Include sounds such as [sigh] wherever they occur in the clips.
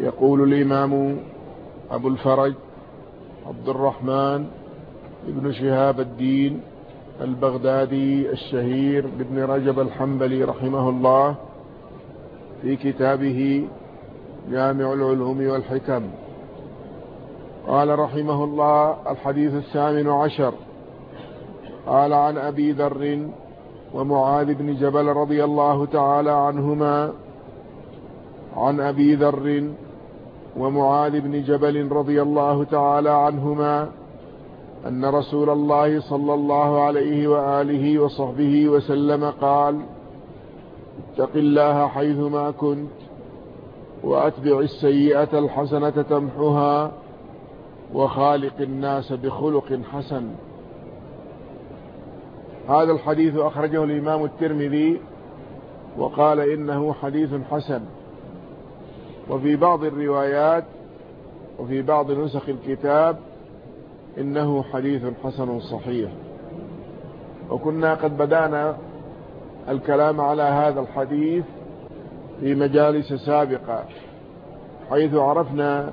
يقول الإمام أبو الفرج عبد الرحمن ابن شهاب الدين البغدادي الشهير بابن رجب الحنبلي رحمه الله في كتابه جامع العلوم والحكم. قال رحمه الله الحديث الثامن عشر قال عن أبي ذر ومعاذ بن جبل رضي الله تعالى عنهما عن أبي ذر ومعاذ بن جبل رضي الله تعالى عنهما أن رسول الله صلى الله عليه وآله وصحبه وسلم قال اتق الله حيثما كنت وأتبع السيئة الحسنة تمحها وخالق الناس بخلق حسن. هذا الحديث أخرجه الإمام الترمذي وقال إنه حديث حسن. وفي بعض الروايات وفي بعض نسخ الكتاب إنه حديث حسن صحيح. وكنا قد بدأنا الكلام على هذا الحديث في مجالس سابقة حيث عرفنا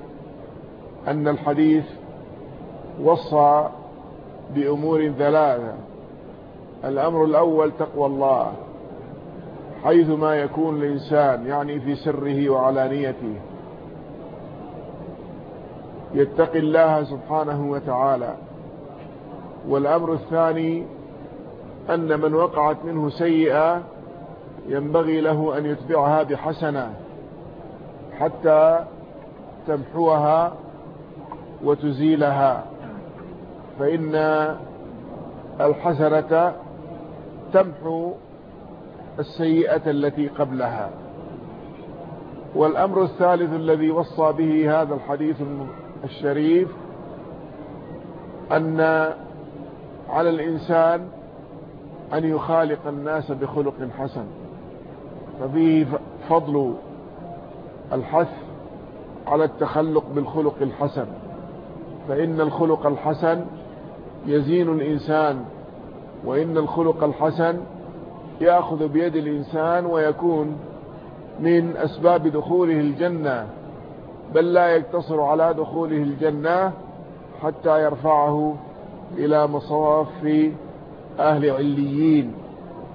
أن الحديث وصى بأمور ثلاثة. الأمر الأول تقوى الله. حيثما يكون الإنسان يعني في سره وعلانيته. يتقي الله سبحانه وتعالى. والأمر الثاني أن من وقعت منه سيئة ينبغي له أن يتبعها بحسنة حتى تمحوها وتزيلها. فإن الحسنة تمحو السيئة التي قبلها. والأمر الثالث الذي وصى به هذا الحديث الشريف أن على الإنسان أن يخالق الناس بخلق حسن. ففيه فضل الحث على التخلق بالخلق الحسن. فإن الخلق الحسن يزين الإنسان وإن الخلق الحسن يأخذ بيد الإنسان ويكون من أسباب دخوله الجنة بل لا يقتصر على دخوله الجنة حتى يرفعه إلى مصاف أهل عليين.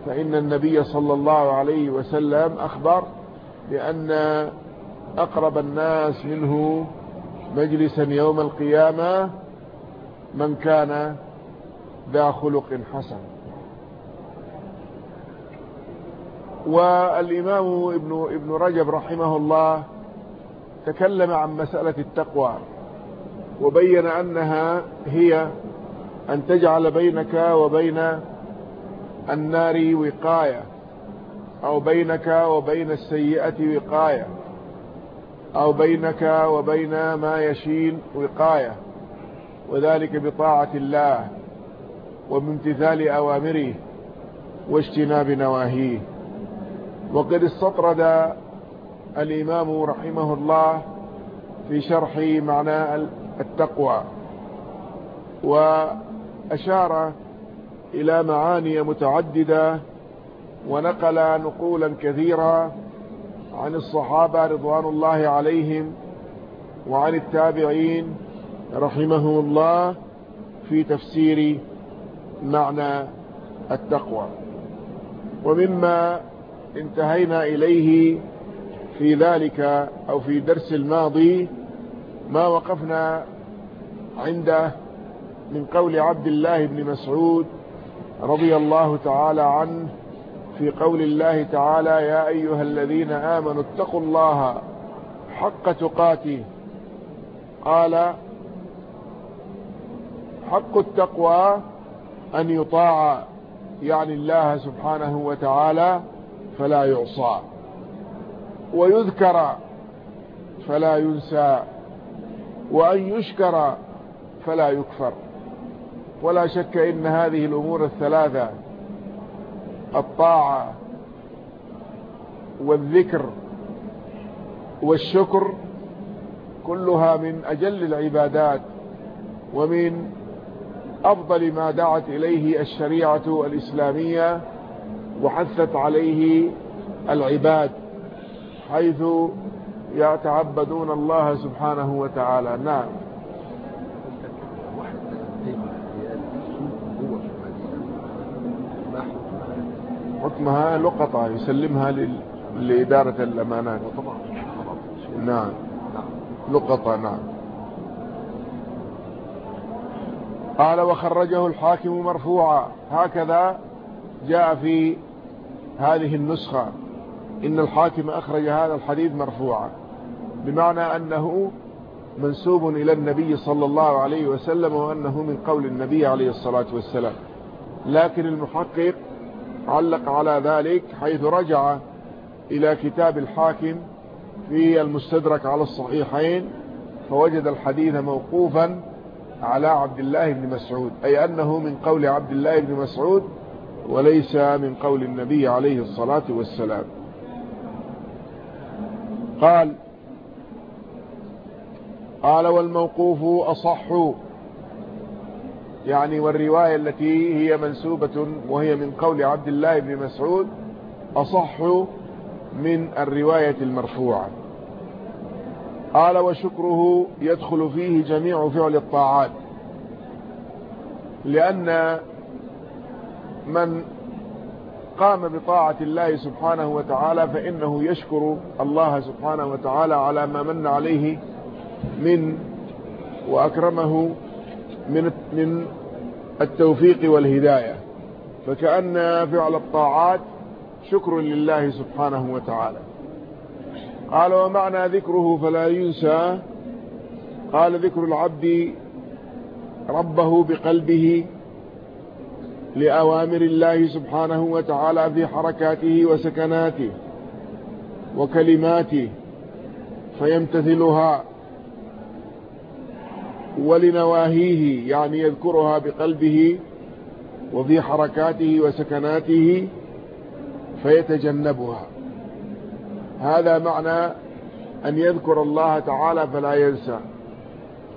فإن النبي صلى الله عليه وسلم أخبر بأن أقرب الناس منه مجلسا يوم القيامة من كان ذا خلق حسن. والإمام ابن, ابن رجب رحمه الله تكلم عن مسألة التقوى وبين أنها هي أن تجعل بينك وبين النار وقاية أو بينك وبين السيئة وقاية أو بينك وبين ما يشين وقاية وذلك بطاعة الله وبامتثال أوامره واجتناب نواهيه. وقد استطرد الإمام رحمه الله في شرح معنى التقوى وأشار إلى معاني متعددة ونقل نقولا كثيرة عن الصحابة رضوان الله عليهم وعن التابعين رحمه الله في تفسير معنى التقوى. ومما انتهينا إليه في ذلك أو في درس الماضي ما وقفنا عنده من قول عبد الله بن مسعود رضي الله تعالى عنه في قول الله تعالى يا أيها الذين آمنوا اتقوا الله حق تقاته قال حق التقوى أن يطاع يعني الله سبحانه وتعالى فلا يعصى. ويذكر فلا ينسى. وأن يشكر فلا يكفر. ولا شك إن هذه الأمور الثلاثة الطاعة والذكر والشكر كلها من أجل العبادات ومن أفضل ما دعت إليه الشريعة الإسلامية وحثت عليه العباد حيث يتعبدون الله سبحانه وتعالى. نعم. حكمها لقطة يسلمها لإدارة الأمانات. نعم. لقطة نعم. قال وخرجه الحاكم مرفوعا. هكذا جاء في هذه النسخة إن الحاكم أخرج هذا الحديث مرفوعا. بمعنى أنه منسوب إلى النبي صلى الله عليه وسلم وأنه من قول النبي عليه الصلاة والسلام. لكن المحقق علق على ذلك حيث رجع إلى كتاب الحاكم في المستدرك على الصحيحين فوجد الحديث موقوفا على عبد الله بن مسعود أي أنه من قول عبد الله بن مسعود وليس من قول النبي عليه الصلاة والسلام. قال قال والموقوف أصح. يعني والرواية التي هي منسوبة وهي من قول عبد الله بن مسعود أصح من الرواية المرفوعة. قال وشكره يدخل فيه جميع فعل الطاعات لأن من قام بطاعة الله سبحانه وتعالى فإنه يشكر الله سبحانه وتعالى على ما من عليه من وأكرمه من من التوفيق والهداية. فكأن فعل الطاعات شكر لله سبحانه وتعالى. قال ومعنى ذكره فلا ينسى. قال ذكر العبد ربه بقلبه لأوامر الله سبحانه وتعالى في حركاته وسكناته وكلماته فيمتثلها ولنواهيه يعني يذكرها بقلبه وفي حركاته وسكناته فيتجنبها. هذا معنى أن يذكر الله تعالى فلا ينسى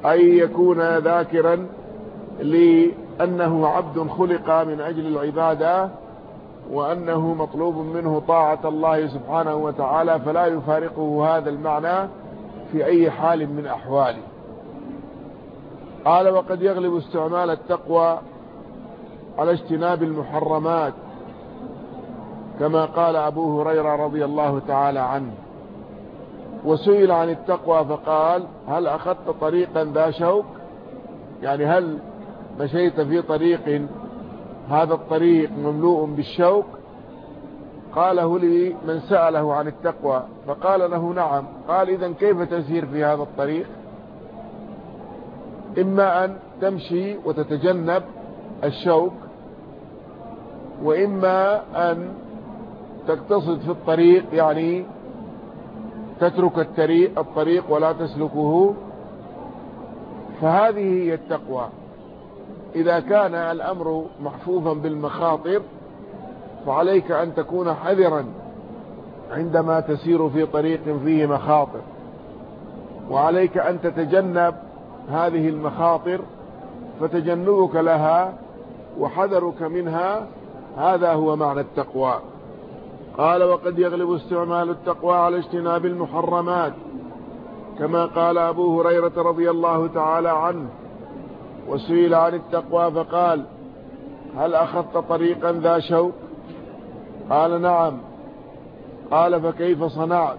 أي يكون ذاكرا لأنه عبد خلق من أجل العبادة وأنه مطلوب منه طاعة الله سبحانه وتعالى فلا يفارقه هذا المعنى في أي حال من أحواله قال وقد يغلب استعمال التقوى على اجتناب المحرمات كما قال أبو هريرة رضي الله تعالى عنه. وسئل عن التقوى فقال هل أخذت طريقا ذا شوك يعني هل مشيت في طريق هذا الطريق مملوء بالشوك قاله لي من سأله عن التقوى فقال له نعم. قال إذا كيف تسير في هذا الطريق؟ إما أن تمشي وتتجنب الشوك وإما أن تقتصد في الطريق يعني تترك الطريق, الطريق ولا تسلكه. فهذه هي التقوى. إذا كان الأمر محفوظا بالمخاطر فعليك أن تكون حذرا عندما تسير في طريق فيه مخاطر. وعليك أن تتجنب هذه المخاطر فتجنبك لها وحذرك منها. هذا هو معنى التقوى. قال وقد يغلب استعمال التقوى على اجتناب المحرمات كما قال أبو هريرة رضي الله تعالى عنه. وسئل عن التقوى فقال هل أخذت طريقا ذا شوك قال نعم. قال فكيف صنعت؟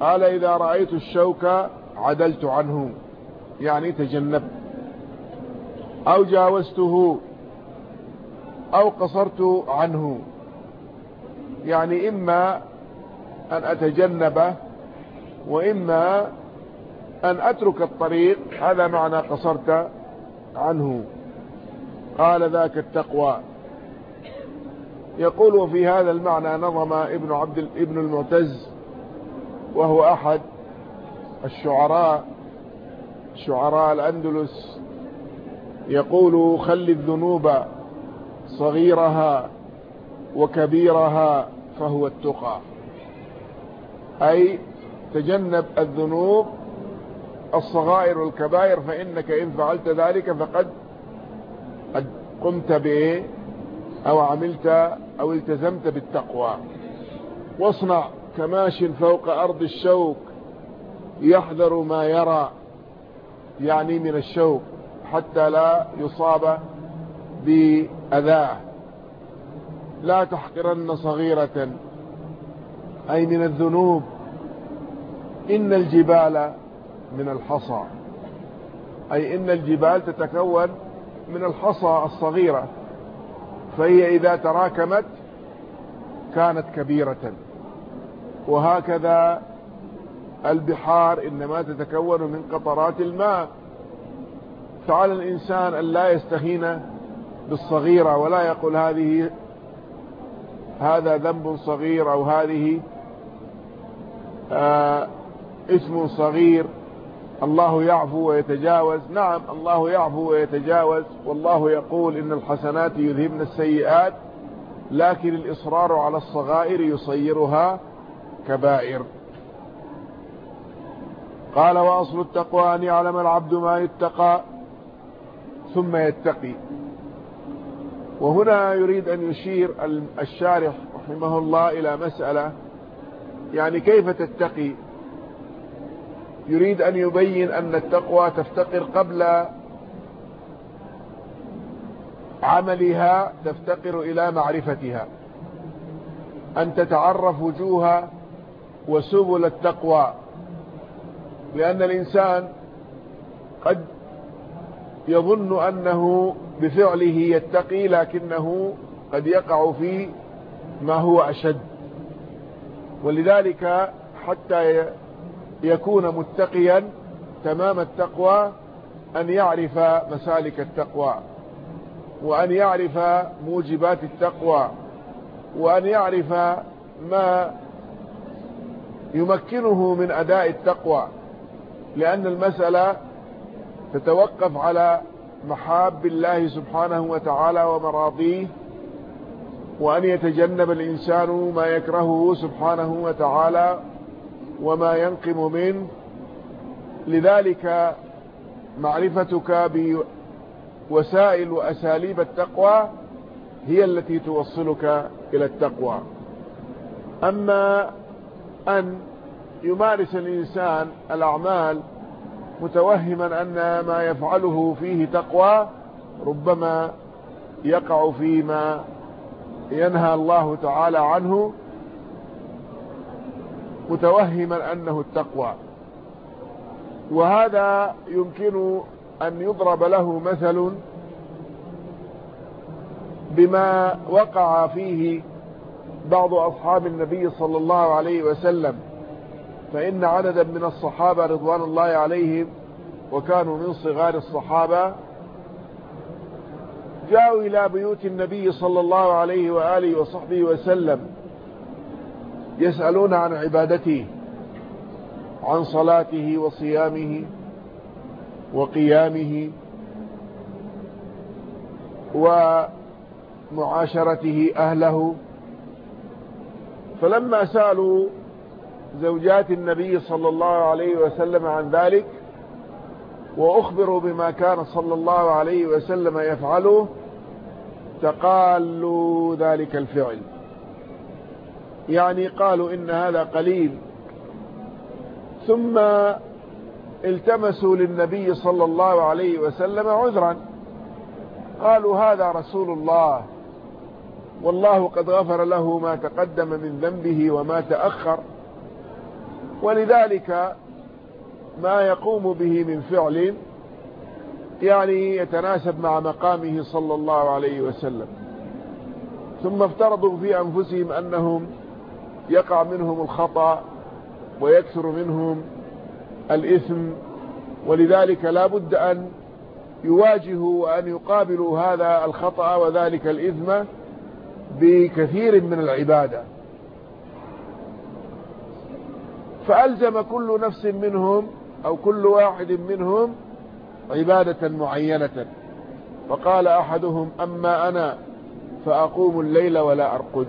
قال إذا رأيت الشوك عدلت عنه يعني تجنبت. أو جاوزته أو قصرت عنه يعني إما أن أتجنبه وإما أن أترك الطريق هذا معنى قصرت. عنه. قال ذاك التقوى. يقول وفي هذا المعنى نظم ابن عبد ابن المعتز وهو أحد الشعراء شعراء الأندلس يقول خل الذنوب صغيرها وكبيرها فهو التقى. أي تجنب الذنوب الصغائر والكبائر فإنك إن فعلت ذلك فقد قمت به أو عملت أو التزمت بالتقوى. واصنع كماش فوق أرض الشوك يحذر ما يرى يعني من الشوق حتى لا يصاب بأذاه. لا تحقرن صغيرة أي من الذنوب. إن الجبال من الحصى. أي إن الجبال تتكون من الحصى الصغيرة. فهي إذا تراكمت كانت كبيرة. وهكذا البحار إنما تتكون من قطرات الماء. فعلى الإنسان أن لا يستهين بالصغيرة ولا يقول هذه هذا ذنب صغير أو هذه آه اسم صغير. الله يعفو ويتجاوز. نعم الله يعفو ويتجاوز. والله يقول إن الحسنات يذهبن السيئات لكن الإصرار على الصغائر يصيرها كبائر. قال وأصل التقوى أن يعلم العبد ما يتقى ثم يتقي. وهنا يريد أن يشير الشارح رحمه الله إلى مسألة يعني كيف تتقي؟ يريد أن يبين أن التقوى تفتقر قبل عملها تفتقر إلى معرفتها. أن تتعرف وجوه وسبل التقوى. لأن الإنسان قد يظن أنه بفعله يتقي لكنه قد يقع في ما هو أشد. ولذلك حتى يكون متقيا تمام التقوى أن يعرف مسالك التقوى وأن يعرف موجبات التقوى وأن يعرف ما يمكنه من أداء التقوى لأن المسألة تتوقف على محاب الله سبحانه وتعالى ومراضيه وأن يتجنب الإنسان ما يكرهه سبحانه وتعالى وما ينقم منه لذلك معرفتك بوسائل وأساليب التقوى هي التي توصلك إلى التقوى. أما أن يمارس الإنسان الأعمال متوهما أن ما يفعله فيه تقوى ربما يقع فيما ينهى الله تعالى عنه متوهما أنه التقوى. وهذا يمكن أن يضرب له مثل بما وقع فيه بعض أصحاب النبي صلى الله عليه وسلم. فإن عددا من الصحابة رضوان الله عليهم وكانوا من صغار الصحابة جاءوا إلى بيوت النبي صلى الله عليه وآله وصحبه وسلم. يسألون عن عبادته عن صلاته وصيامه وقيامه ومعاشرته أهله. فلما سألوا زوجات النبي صلى الله عليه وسلم عن ذلك وأخبروا بما كان صلى الله عليه وسلم يفعله تقالوا ذلك الفعل. يعني قالوا إن هذا قليل. ثم التمسوا للنبي صلى الله عليه وسلم عذرا. قالوا هذا رسول الله. والله قد غفر له ما تقدم من ذنبه وما تأخر. ولذلك ما يقوم به من فعل يعني يتناسب مع مقامه صلى الله عليه وسلم. ثم افترضوا في أنفسهم أنهم يقع منهم الخطأ ويكثر منهم الإثم ولذلك لا بد أن يواجهوا وأن يقابلوا هذا الخطأ وذلك الإثم بكثير من العبادة. فألزم كل نفس منهم أو كل واحد منهم عبادة معينة. فقال أحدهم أما أنا فأقوم الليل ولا أرقد.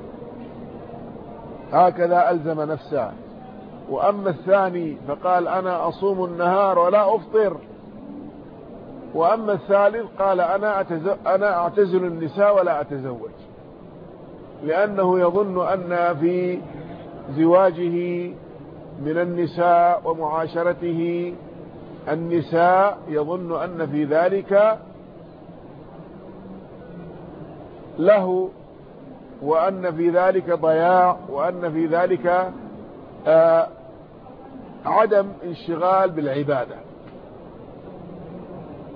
هكذا ألزم نفسه. وأما الثاني فقال أنا أصوم النهار ولا أفطر. وأما الثالث قال أنا, أنا أعتزل النساء ولا أتزوج. لأنه يظن أن في زواجه من النساء ومعاشرته النساء يظن أن في ذلك له وأن في ذلك ضياع وأن في ذلك آه عدم انشغال بالعبادة.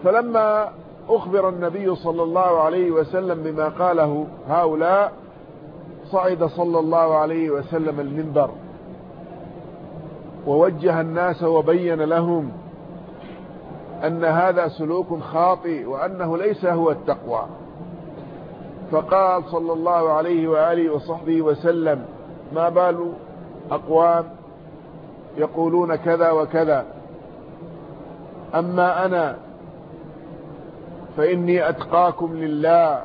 فلما أخبر النبي صلى الله عليه وسلم بما قاله هؤلاء صعد صلى الله عليه وسلم المنبر ووجه الناس وبين لهم أن هذا سلوك خاطئ وأنه ليس هو التقوى. فقال صلى الله عليه وآله وصحبه وسلم ما بال أقوام يقولون كذا وكذا أما أنا فإني أتقاكم لله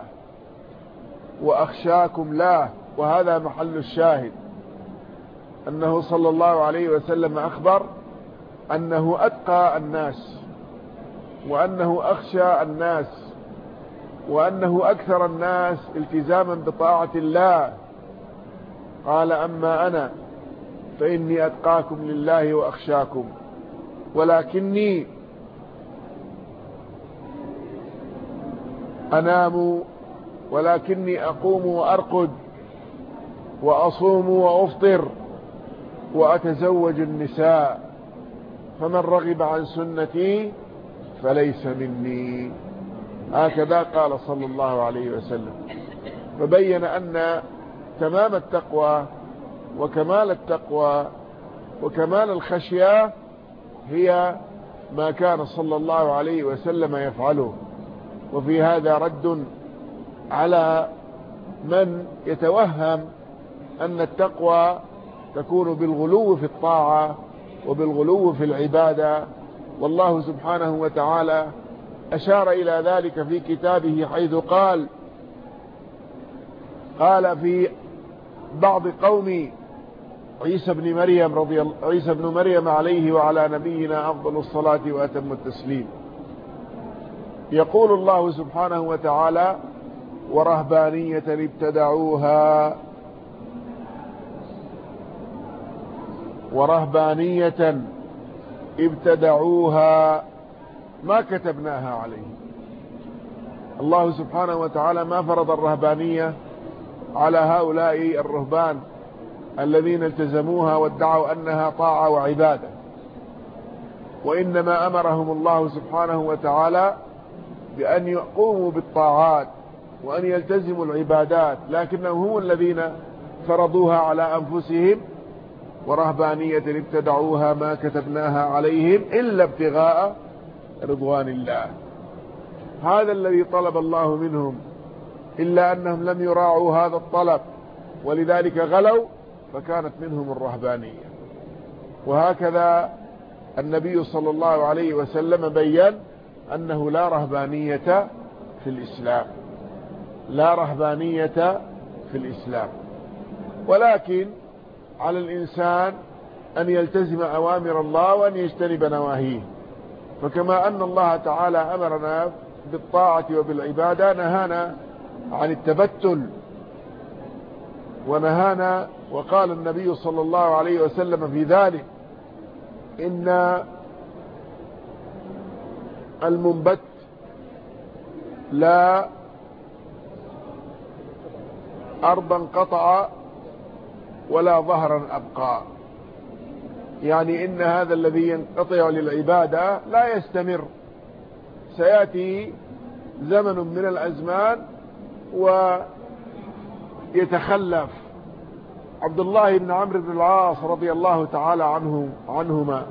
وأخشاكم له وهذا محل الشاهد. أنه صلى الله عليه وسلم أخبر أنه أتقى الناس وأنه أخشى الناس. وأنه أكثر الناس التزاما بطاعة الله. قال أما أنا فإني أتقاكم لله وأخشاكم ولكني أنام ولكني أقوم وأرقد وأصوم وأفطر وأتزوج النساء فمن رغب عن سنتي فليس مني. هكذا قال صلى الله عليه وسلم. فبين أن تمام التقوى وكمال التقوى وكمال الخشية هي ما كان صلى الله عليه وسلم يفعله. وفي هذا رد على من يتوهم أن التقوى تكون بالغلو في الطاعة وبالغلو في العبادة. والله سبحانه وتعالى أشار إلى ذلك في كتابه حيث قال قال في بعض قوم عيسى بن مريم رضي الله عيسى بن مريم عليه وعلى نبينا أفضل الصلاة وأتم التسليم. يقول الله سبحانه وتعالى ورهبانية ابتدعوها. ورهبانية ابتدعوها. ما كتبناها عليهم الله سبحانه وتعالى ما فرض الرهبانية على هؤلاء الرهبان الذين التزموها وادعوا أنها طاعة وعبادة. وإنما أمرهم الله سبحانه وتعالى بأن يقوموا بالطاعات وأن يلتزموا العبادات لكنهم هم الذين فرضوها على أنفسهم ورهبانية ابتدعوها ما كتبناها عليهم إلا ابتغاء رضوان الله. هذا الذي طلب الله منهم إلا أنهم لم يراعوا هذا الطلب ولذلك غلوا فكانت منهم الرهبانية. وهكذا النبي صلى الله عليه وسلم بين أنه لا رهبانية في الإسلام. لا رهبانية في الإسلام. ولكن على الإنسان أن يلتزم أوامر الله وأن يجتنب نواهيه. فكما أن الله تعالى أمرنا بالطاعة وبالعبادة نهانا عن التبتل ونهانا وقال النبي صلى الله عليه وسلم في ذلك إن المنبت لا أرضا قطع ولا ظهرا أبقى. يعني إن هذا الذي ينقطع للعبادة لا يستمر. سيأتي زمن من الأزمان ويتخلف. عبد الله بن عمرو بن العاص رضي الله تعالى عنه عنهما.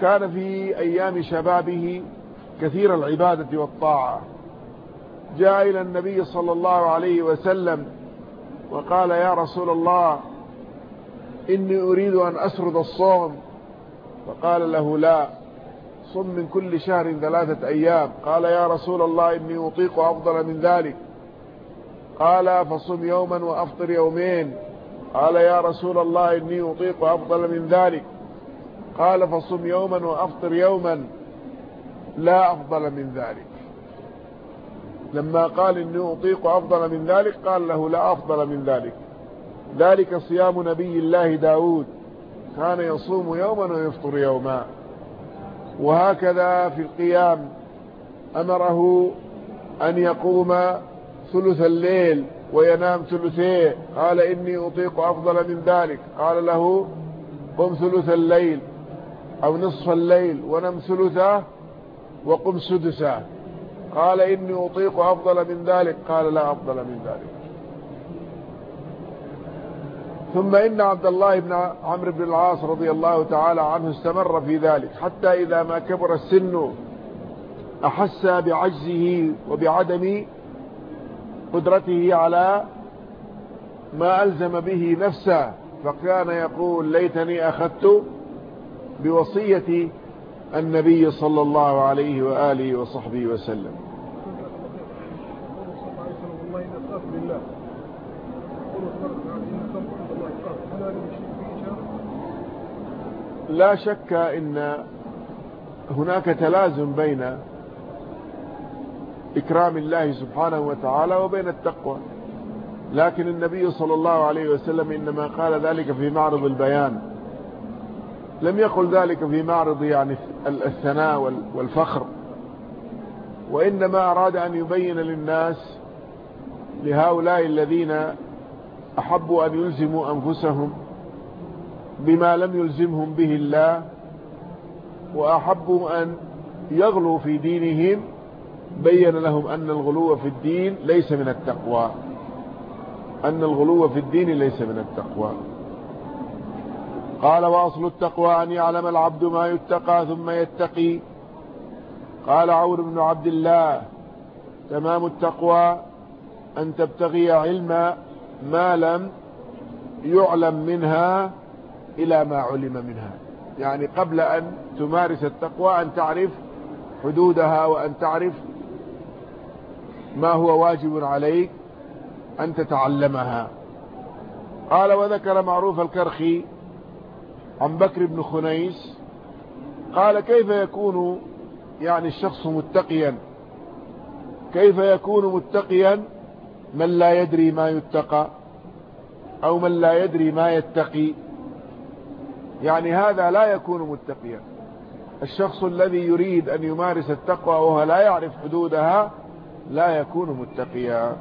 كان في أيام شبابه كثير العبادة والطاعة. جاء إلى النبي صلى الله عليه وسلم وقال يا رسول الله إني أريد أن أسرد الصوم. فقال له لا صم من كل شهر ثلاثة أيام. قال يا رسول الله إني أطيق أفضل من ذلك. قال فصم يوما وأفطر يومين. قال يا رسول الله إني أطيق أفضل من ذلك. قال فصم يوما وأفطر يوما لا أفضل من ذلك. لما قال إني أطيق أفضل من ذلك قال له لا أفضل من ذلك. ذلك صيام نبي الله داود. كان يصوم يوما ويفطر يوما. وهكذا في القيام أمره أن يقوم ثلث الليل وينام ثلثيه. قال إني أطيق أفضل من ذلك. قال له قم ثلث الليل أو نصف الليل ونم ثلثه وقم سدسه. قال إني أطيق أفضل من ذلك. قال لا أفضل من ذلك. ثم إن عبد الله بن عمرو بن العاص رضي الله تعالى عنه استمر في ذلك حتى إذا ما كبر السن أحس بعجزه وبعدم قدرته على ما ألزم به نفسه فكان يقول ليتني أخذت بوصية النبي صلى الله عليه وآله وصحبه وسلم. لا شك إن هناك تلازم بين إكرام الله سبحانه وتعالى وبين التقوى. لكن النبي صلى الله عليه وسلم إنما قال ذلك في معرض البيان. لم يقل ذلك في معرض يعني الثناء والفخر. وإنما أراد أن يبين للناس لهؤلاء الذين أحبوا أن يلزموا أنفسهم بما لم يلزمهم به الله وأحبوا أن يغلوا في دينهم بين لهم أن الغلو في الدين ليس من التقوى. أن الغلو في الدين ليس من التقوى. قال وأصل التقوى أن يعلم العبد ما يتقى ثم يتقي. قال عور بن عبد الله تمام التقوى أن تبتغي علم ما لم يعلم منها إلى ما علم منها. يعني قبل أن تمارس التقوى أن تعرف حدودها وأن تعرف ما هو واجب عليك أن تتعلمها. قال وذكر معروف الكرخي عن بكر بن خنيس قال كيف يكون يعني الشخص متقيا؟ كيف يكون متقيا من لا يدري ما يتقى أو من لا يدري ما يتقي؟ يعني هذا لا يكون متقيا. الشخص الذي يريد أن يمارس التقوى وهو لا يعرف حدودها لا يكون متقيا.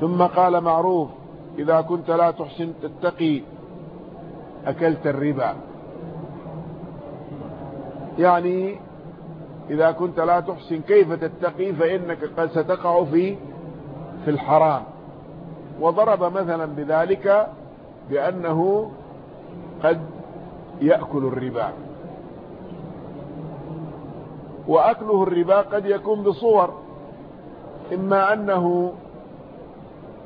ثم قال معروف إذا كنت لا تحسن تتقي أكلت الربا. يعني إذا كنت لا تحسن كيف تتقي فإنك قد ستقع في في الحرام. وضرب مثلا بذلك بأنه قد يأكل الربا. وأكله الربا قد يكون بصور إما أنه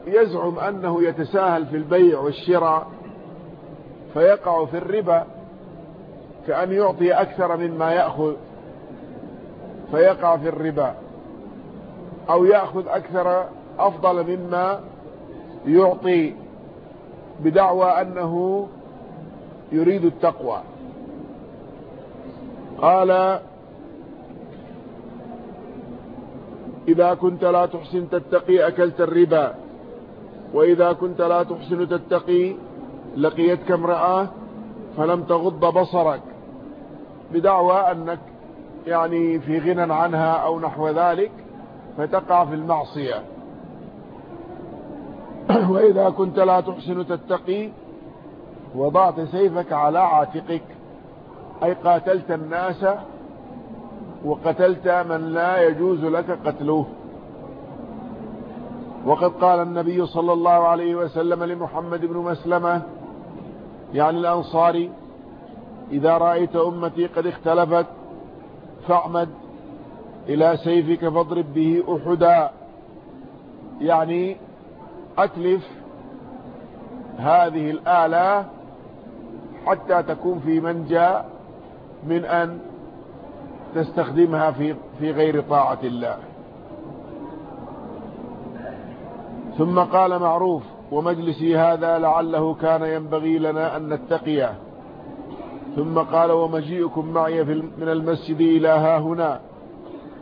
يزعم أنه يتساهل في البيع والشراء فيقع في الربا كأن يعطي أكثر مما يأخذ فيقع في الربا. أو يأخذ أكثر أفضل مما يعطي. بدعوى أنه يريد التقوى. قال إذا كنت لا تحسن تتقي أكلت الربا وإذا كنت لا تحسن تتقي لقيتك امرأة فلم تغض بصرك. بدعوى أنك يعني في غنى عنها أو نحو ذلك فتقع في المعصية. [coughs] وإذا كنت لا تحسن تتقي وضعت سيفك على عاتقك. أي قاتلت الناس وقتلت من لا يجوز لك قتله. وقد قال النبي صلى الله عليه وسلم لمحمد بن مسلمة يعني الأنصاري إذا رأيت أمتي قد اختلفت فاعمد إلى سيفك فاضرب به أحدا. يعني أتلف هذه الآلة حتى تكون في منجى من أن تستخدمها في في غير طاعة الله. ثم قال معروف ومجلسي هذا لعله كان ينبغي لنا أن نتقيه. ثم قال ومجيئكم معي من المسجد إلى ها هنا.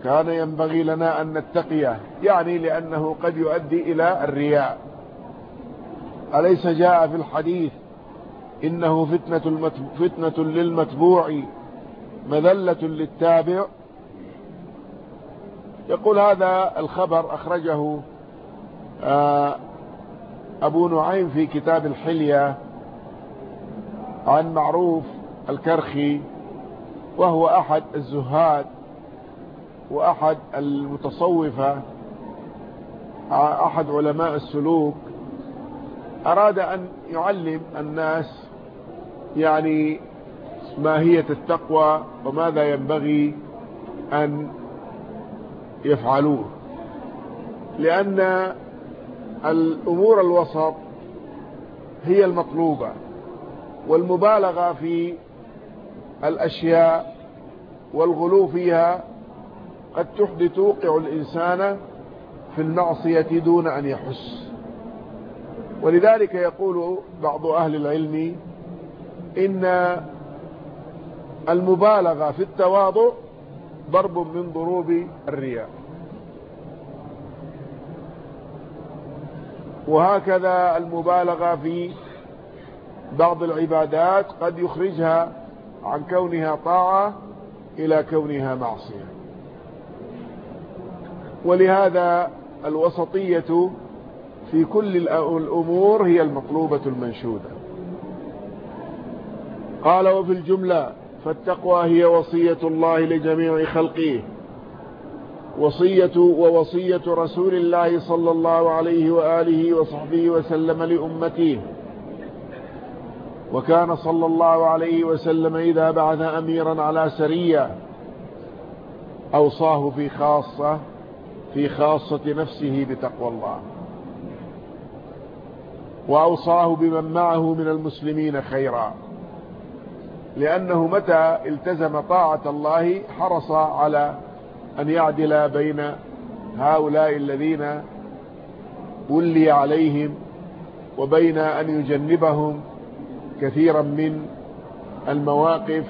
كان ينبغي لنا أن نتقيه يعني لأنه قد يؤدي إلى الرياء. أليس جاء في الحديث إنه فتنة, فتنة للمتبوع مذلة للتابع؟ يقول هذا الخبر أخرجه آه، أبو نعيم في كتاب الحلية عن معروف الكرخي وهو أحد الزهاد وأحد المتصوفة أحد علماء السلوك أراد أن يعلم الناس يعني ماهية التقوى وماذا ينبغي أن يفعلوه. لأن الأمور الوسط هي المطلوبة والمبالغة في الأشياء والغلو فيها قد تحدث توقع الإنسان في المعصية دون أن يحس. ولذلك يقول بعض أهل العلم إن المبالغة في التواضع ضرب من ضروب الرياء. وهكذا المبالغة في بعض العبادات قد يخرجها عن كونها طاعة إلى كونها معصية. ولهذا الوسطية في كل الأمور هي المطلوبة المنشودة. قال وفي الجملة فالتقوى هي وصية الله لجميع خلقه. وصية ووصية رسول الله صلى الله عليه وآله وصحبه وسلم لأمته. وكان صلى الله عليه وسلم إذا بعث أميرا على سرية أوصاه في خاصة في خاصة نفسه بتقوى الله. وأوصاه بمن معه من المسلمين خيرا. لأنه متى التزم طاعة الله حرص على أن يعدل بين هؤلاء الذين ولي عليهم وبين أن يجنبهم كثيرا من المواقف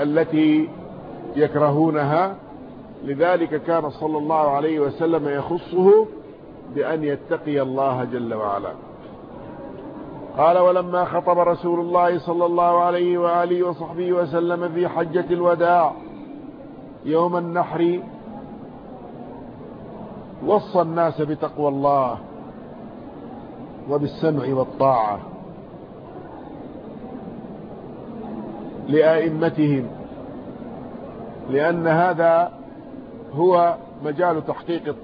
التي يكرهونها لذلك كان صلى الله عليه وسلم يخصه بأن يتقي الله جل وعلا. قال ولما خطب رسول الله صلى الله عليه وآله وصحبه وسلم في حجة الوداع يوم النحر وصى الناس بتقوى الله وبالسمع والطاعة لآئمتهم لأن هذا هو مجال تحقيق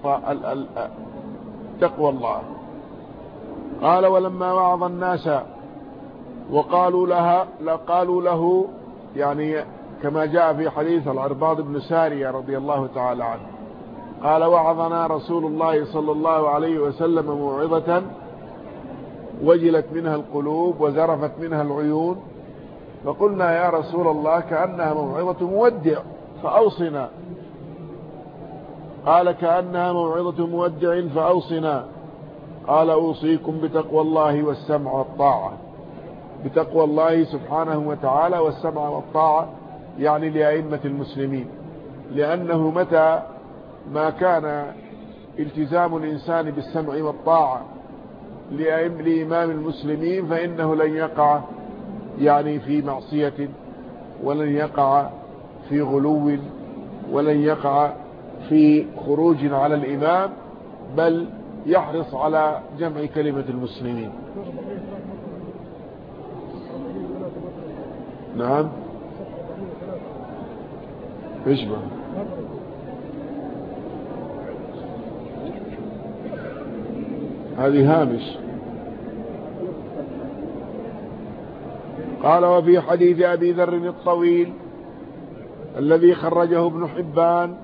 تقوى الله. قال ولما وعظ الناس وقالوا لها قالوا له يعني كما جاء في حديث العرباض بن سارية رضي الله تعالى عنه. قال وعظنا رسول الله صلى الله عليه وسلم موعظة وجلت منها القلوب وزرفت منها العيون. فقلنا يا رسول الله كأنها موعظة مودع فأوصنا قال كأنها موعظة مودع فأوصنا. قال أوصيكم بتقوى الله والسمع والطاعة. بتقوى الله سبحانه وتعالى والسمع والطاعة يعني لأئمة المسلمين. لأنه متى ما كان التزام الإنسان بالسمع والطاعة لإمام المسلمين فإنه لن يقع يعني في معصية ولن يقع في غلو ولن يقع في خروج على الإمام بل يحرص على جمع كلمة المسلمين. نعم. اشبه هذه هامش. قال وفي حديث أبي ذر الطويل الذي خرجه ابن حبان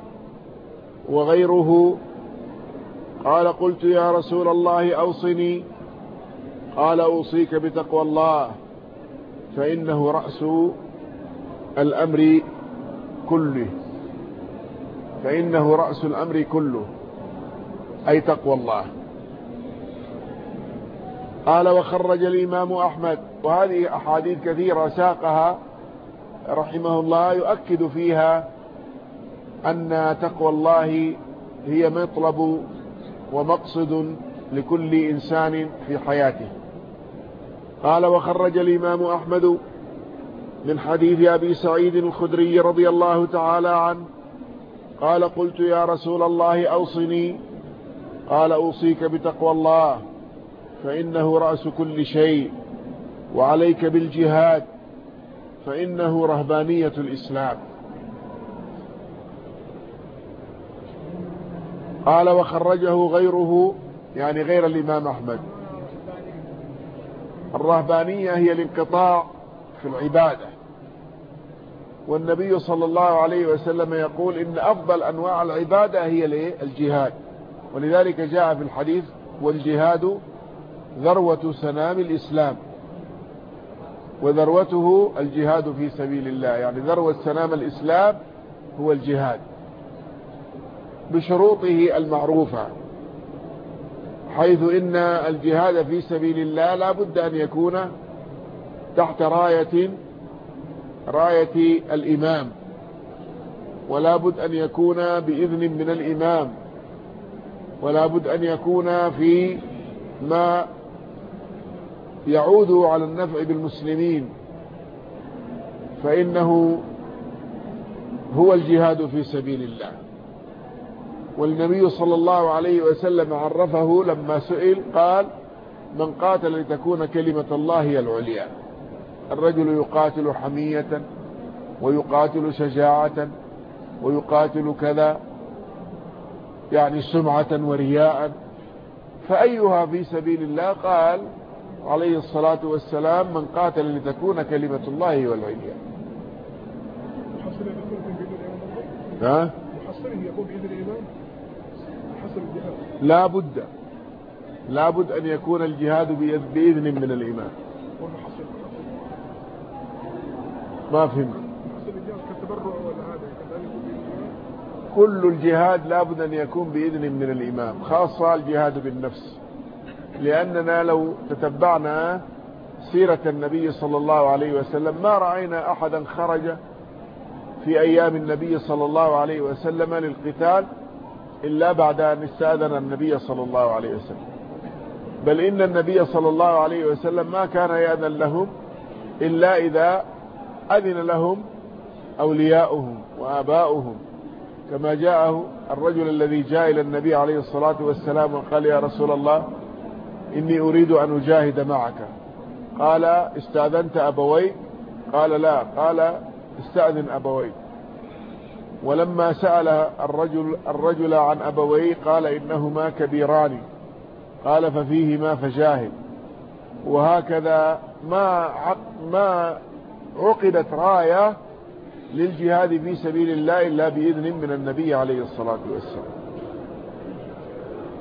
وغيره. قال قلت يا رسول الله أوصني. قال أوصيك بتقوى الله. فإنه رأس الأمر كله. فإنه رأس الأمر كله. أي تقوى الله. قال وخرج الإمام أحمد. وهذه أحاديث كثيرة ساقها رحمه الله يؤكد فيها أن تقوى الله هي مطلب ومقصد لكل إنسان في حياته. قال وخرج الإمام أحمد من حديث أبي سعيد الخدري رضي الله تعالى عنه قال قلت يا رسول الله أوصني. قال أوصيك بتقوى الله فإنه رأس كل شيء وعليك بالجهاد فإنه رهبانية الإسلام. قال وخرجه غيره يعني غير الإمام أحمد. الرهبانية هي الانقطاع في العبادة. والنبي صلى الله عليه وسلم يقول إن أفضل أنواع العبادة هي الجهاد. ولذلك جاء في الحديث والجهاد ذروة سنام الإسلام. وذروته الجهاد في سبيل الله. يعني ذروة سنام الإسلام هو الجهاد. بشروطه المعروفة حيث إن الجهاد في سبيل الله لا بد أن يكون تحت راية راية الإمام ولا بد أن يكون بإذن من الإمام ولا بد أن يكون في ما يعود على النفع بالمسلمين فإنه هو الجهاد في سبيل الله. والنبي صلى الله عليه وسلم عرفه لما سئل قال من قاتل لتكون كلمة الله هي العليا. الرجل يقاتل حمية ويقاتل شجاعة ويقاتل كذا يعني سمعة ورياء. فأيها في سبيل الله؟ قال عليه الصلاة والسلام من قاتل لتكون كلمة الله والعليا ها؟ يكون بإذن الإمام لا بد لا بد أن يكون الجهاد بإذن من الإمام ما فهمت؟ كل الجهاد لابد أن يكون بإذن من الإمام خاصة الجهاد بالنفس. لأننا لو تتبعنا سيرة النبي صلى الله عليه وسلم ما رأينا أحدا خرج في أيام النبي صلى الله عليه وسلم للقتال إلا بعد أن استأذن النبي صلى الله عليه وسلم. بل إن النبي صلى الله عليه وسلم ما كان يأذن لهم إلا إذا أذن لهم أولياؤهم وآباؤهم. كما جاءه الرجل الذي جاء إلى النبي عليه الصلاة والسلام وقال يا رسول الله إني أريد أن أجاهد معك. قال استأذنت أبوي قال لا. قال استأذن أبوي ولما سأل الرجل, الرجل عن أبويه قال إنهما كبيران. قال ففيهما فجاهد وهكذا ما ما عقدت راية للجهاد في سبيل الله إلا بإذن من النبي عليه الصلاة والسلام.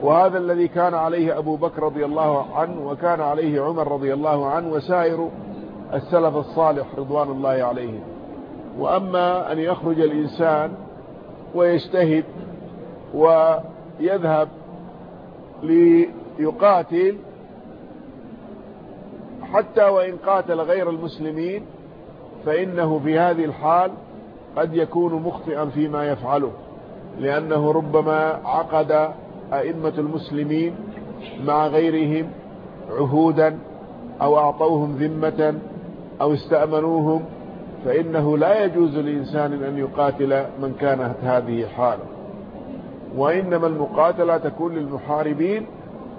وهذا الذي كان عليه أبو بكر رضي الله عنه وكان عليه عمر رضي الله عنه وسائر السلف الصالح رضوان الله عليهم. وأما أن يخرج الإنسان ويجتهد ويذهب ليقاتل حتى وإن قاتل غير المسلمين فإنه في هذه الحال قد يكون مخطئا فيما يفعله لأنه ربما عقد أئمة المسلمين مع غيرهم عهودا أو أعطوهم ذمة أو استأمنوهم فإنه لا يجوز لإنسان أن يقاتل من كانت هذه حاله. وإنما المقاتلة تكون للمحاربين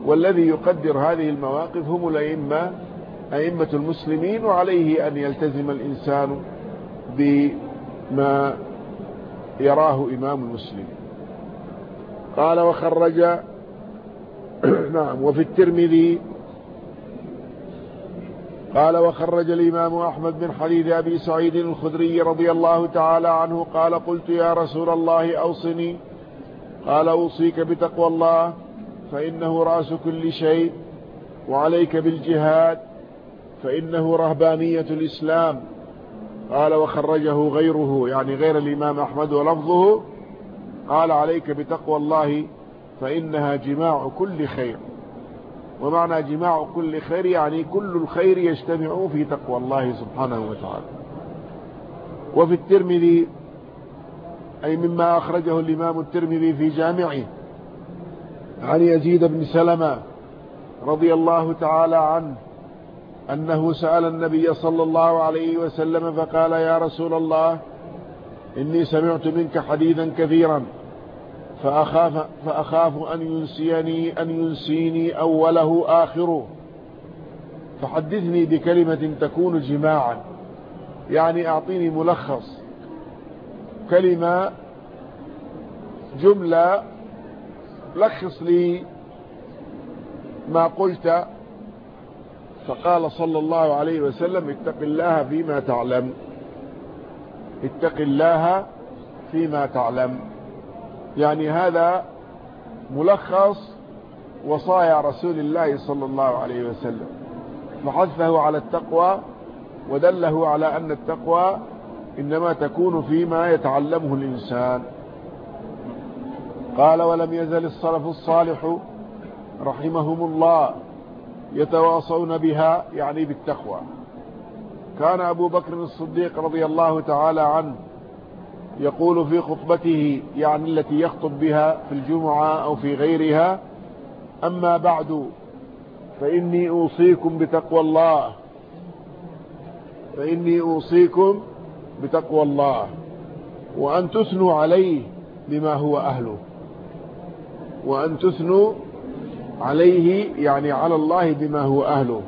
والذي يقدر هذه المواقف هم الأئمة أئمة المسلمين وعليه أن يلتزم الإنسان بما يراه إمام المسلمين. قال وخرج [clears throat] نعم وفي الترمذي قال وخرج الإمام أحمد من حديث أبي سعيد الخدري رضي الله تعالى عنه قال قلت يا رسول الله أوصني. قال أوصيك بتقوى الله فإنه رأس كل شيء وعليك بالجهاد فإنه رهبانية الإسلام. قال وخرجه غيره يعني غير الإمام أحمد ولفظه. قال عليك بتقوى الله فإنها جماع كل خير. ومعنى جماع كل خير يعني كل الخير يجتمع في تقوى الله سبحانه وتعالى. وفي الترمذي أي مما أخرجه الإمام الترمذي في جامعه عن يزيد بن سلمة رضي الله تعالى عنه أنه سأل النبي صلى الله عليه وسلم فقال يا رسول الله إني سمعت منك حديثا كثيرا. فأخاف, فأخاف أن ينسيني, أن ينسيني أوله آخره. فحدثني بكلمة تكون جماعا. يعني أعطيني ملخص. كلمة جملة لخص لي ما قلت. فقال صلى الله عليه وسلم اتق الله فيما تعلم. اتق الله فيما تعلم. يعني هذا ملخص وصايا رسول الله صلى الله عليه وسلم. فحثه على التقوى ودله على أن التقوى إنما تكون فيما يتعلمه الإنسان. قال ولم يزل الصلف الصالح رحمهم الله يتواصون بها يعني بالتقوى. كان أبو بكر الصديق رضي الله تعالى عنه يقول في خطبته يعني التي يخطب بها في الجمعة أو في غيرها أما بعد فإني أوصيكم بتقوى الله. فإني أوصيكم بتقوى الله. وأن تثنوا عليه بما هو أهله. وأن تثنوا عليه يعني على الله بما هو أهله.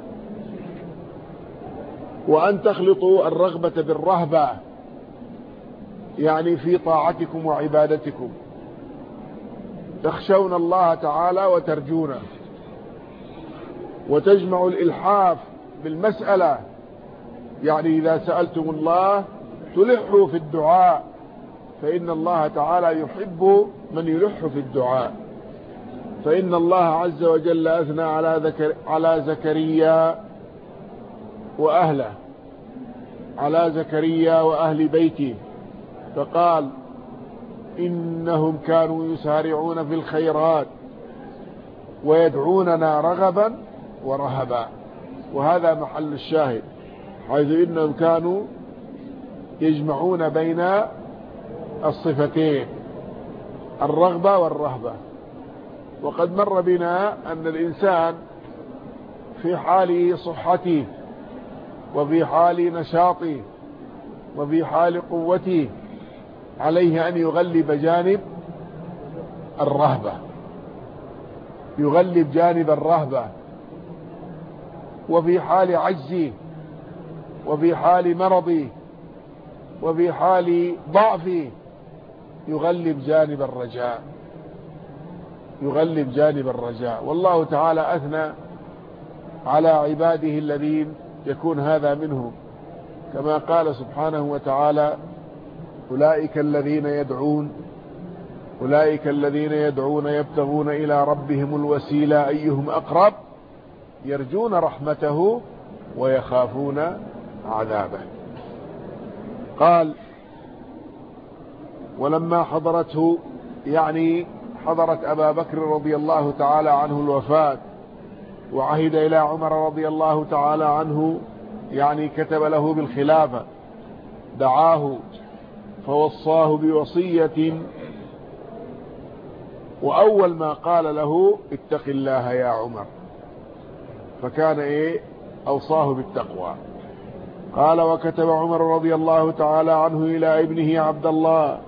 وأن تخلطوا الرغبة بالرهبة. يعني في طاعتكم وعبادتكم. تخشون الله تعالى وترجونه. وتجمع الإلحاف بالمسألة. يعني إذا سألتم الله تلحوا في الدعاء. فإن الله تعالى يحب من يلح في الدعاء. فإن الله عز وجل أثنى على, ذكر على زكريا وأهله. على زكريا وأهل بيته. فقال إنهم كانوا يسارعون في الخيرات ويدعوننا رغبا ورهبا. وهذا محل الشاهد حيث إنهم كانوا يجمعون بين الصفتين الرغبة والرهبة. وقد مر بنا أن الإنسان في حال صحته وفي حال نشاطه وفي حال قوته عليه أن يغلب جانب الرهبة. يغلب جانب الرهبة. وفي حال عجزه وفي حال مرضه وفي حال ضعفه يغلب جانب الرجاء. يغلب جانب الرجاء. والله تعالى أثنى على عباده الذين يكون هذا منهم. كما قال سبحانه وتعالى أولئك الذين يدعون أولئك الذين يدعون يبتغون إلى ربهم الوسيلة أيهم أقرب؟ يرجون رحمته ويخافون عذابه. قال ولما حضرته يعني حضرت أبا بكر رضي الله تعالى عنه الوفاة وعهد إلى عمر رضي الله تعالى عنه يعني كتب له بالخلافة دعاه فوصاه بوصية. وأول ما قال له اتق الله يا عمر فكان إيه؟ أوصاه بالتقوى. قال وكتب عمر رضي الله تعالى عنه إلى ابنه عبد الله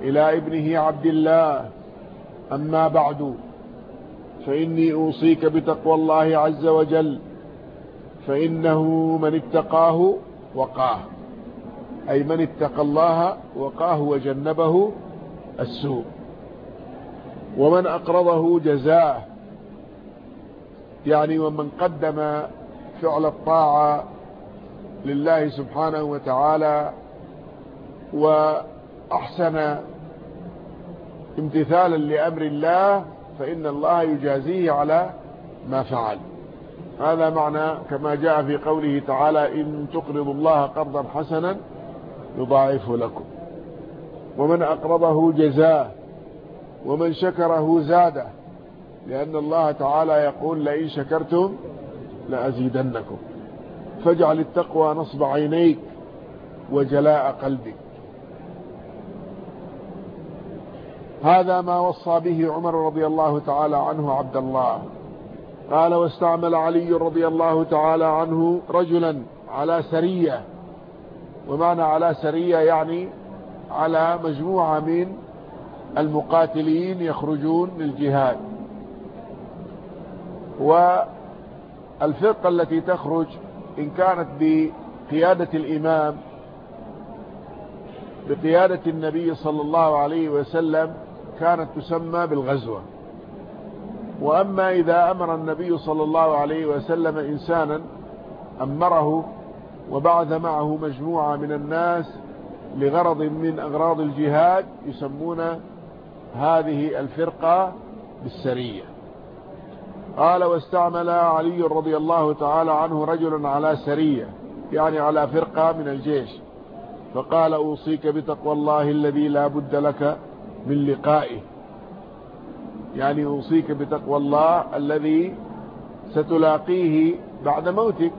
إلى ابنه عبد الله أما بعد فإني أوصيك بتقوى الله عز وجل فإنه من اتقاه وقاه. أي من اتقى الله وقاه وجنبه السوء. ومن أقرضه جزاه يعني ومن قدم فعل الطاعة لله سبحانه وتعالى وأحسن امتثالا لأمر الله فإن الله يجازيه على ما فعل. هذا معنى كما جاء في قوله تعالى إن تقرضوا الله قرضا حسنا يضاعفه لكم. ومن أقرضه جزاه ومن شكره زاده. لأن الله تعالى يقول لئن شكرتم لأزيدنكم. فاجعل التقوى نصب عينيك وجلاء قلبك. هذا ما وصى به عمر رضي الله تعالى عنه عبد الله. قال واستعمل علي رضي الله تعالى عنه رجلا على سرية ومعنى على سرية يعني على مجموعة من المقاتلين يخرجون للجهاد. والفرقة التي تخرج إن كانت بقيادة الإمام بقيادة النبي صلى الله عليه وسلم كانت تسمى بالغزوة. وأما إذا أمر النبي صلى الله عليه وسلم إنسانا أمره وبعث معه مجموعة من الناس لغرض من أغراض الجهاد يسمون هذه الفرقة بالسرية. قال واستعمل علي رضي الله تعالى عنه رجل على سرية يعني على فرقة من الجيش. فقال أوصيك بتقوى الله الذي لا بد لك من لقائه. يعني أوصيك بتقوى الله الذي ستلاقيه بعد موتك.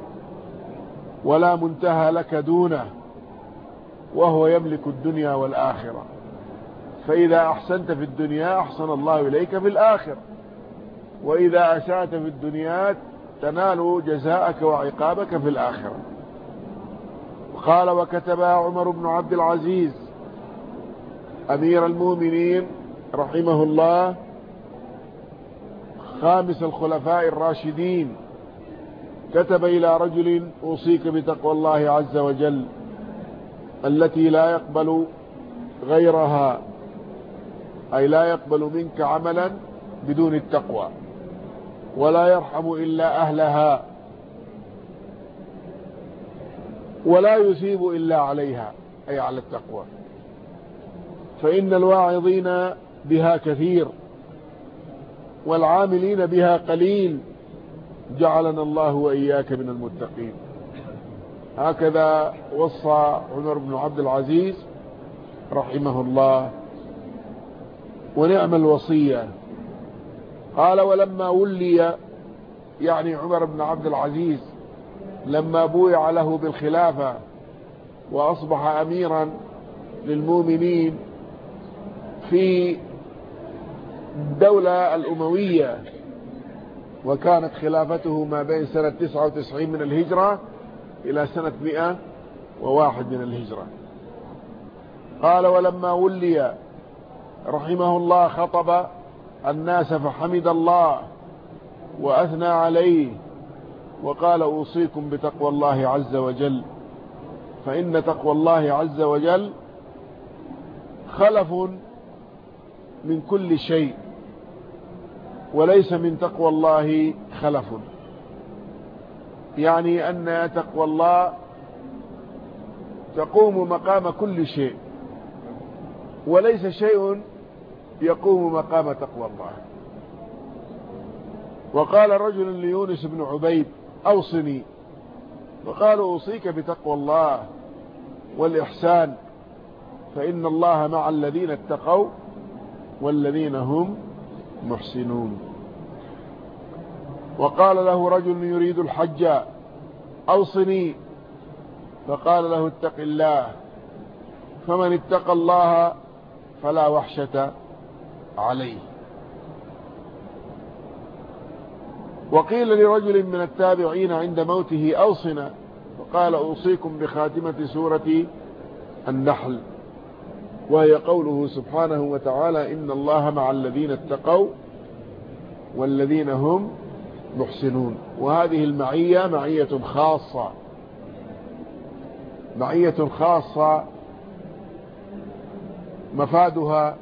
ولا منتهى لك دونه وهو يملك الدنيا والآخرة. فإذا أحسنت في الدنيا أحسن الله إليك في الآخرة. وإذا أسأت في الدنيا تنال جزاءك وعقابك في الآخرة. قال وكتب عمر بن عبد العزيز أمير المؤمنين رحمه الله خامس الخلفاء الراشدين كتب إلى رجل أوصيك بتقوى الله عز وجل التي لا يقبل غيرها أي لا يقبل منك عملا بدون التقوى ولا يرحم إلا أهلها ولا يثيب إلا عليها أي على التقوى. فإن الواعظين بها كثير والعاملين بها قليل جعلنا الله وإياك من المتقين. هكذا وصى عمر بن عبد العزيز رحمه الله ونعم الوصية. قال ولما ولي يعني عمر بن عبد العزيز لما بويع له بالخلافة وأصبح أميرا للمؤمنين في الدولة الأموية وكانت خلافته ما بين سنة 99 من الهجرة إلى سنة 101 من الهجرة. قال ولما ولي رحمه الله خطب الناس فحمد الله وأثنى عليه وقال أوصيكم بتقوى الله عز وجل. فإن تقوى الله عز وجل خلف من كل شيء. وليس من تقوى الله خلف. يعني أن تقوى الله تقوم مقام كل شيء وليس شيء يقوم مقام تقوى الله. وقال رجل ليونس بن عبيد أوصني. وقال أوصيك بتقوى الله والإحسان فإن الله مع الذين اتقوا والذين هم محسنون. وقال له رجل يريد الحج أوصني. فقال له اتق الله فمن اتقى الله فلا وحشة عليه. وقيل لرجل من التابعين عند موته أوصنا. فقال أوصيكم بخاتمة سورة النحل. وهي قوله سبحانه وتعالى إن الله مع الذين اتقوا والذين هم محسنون. وهذه المعية معية خاصة معية خاصة مفادها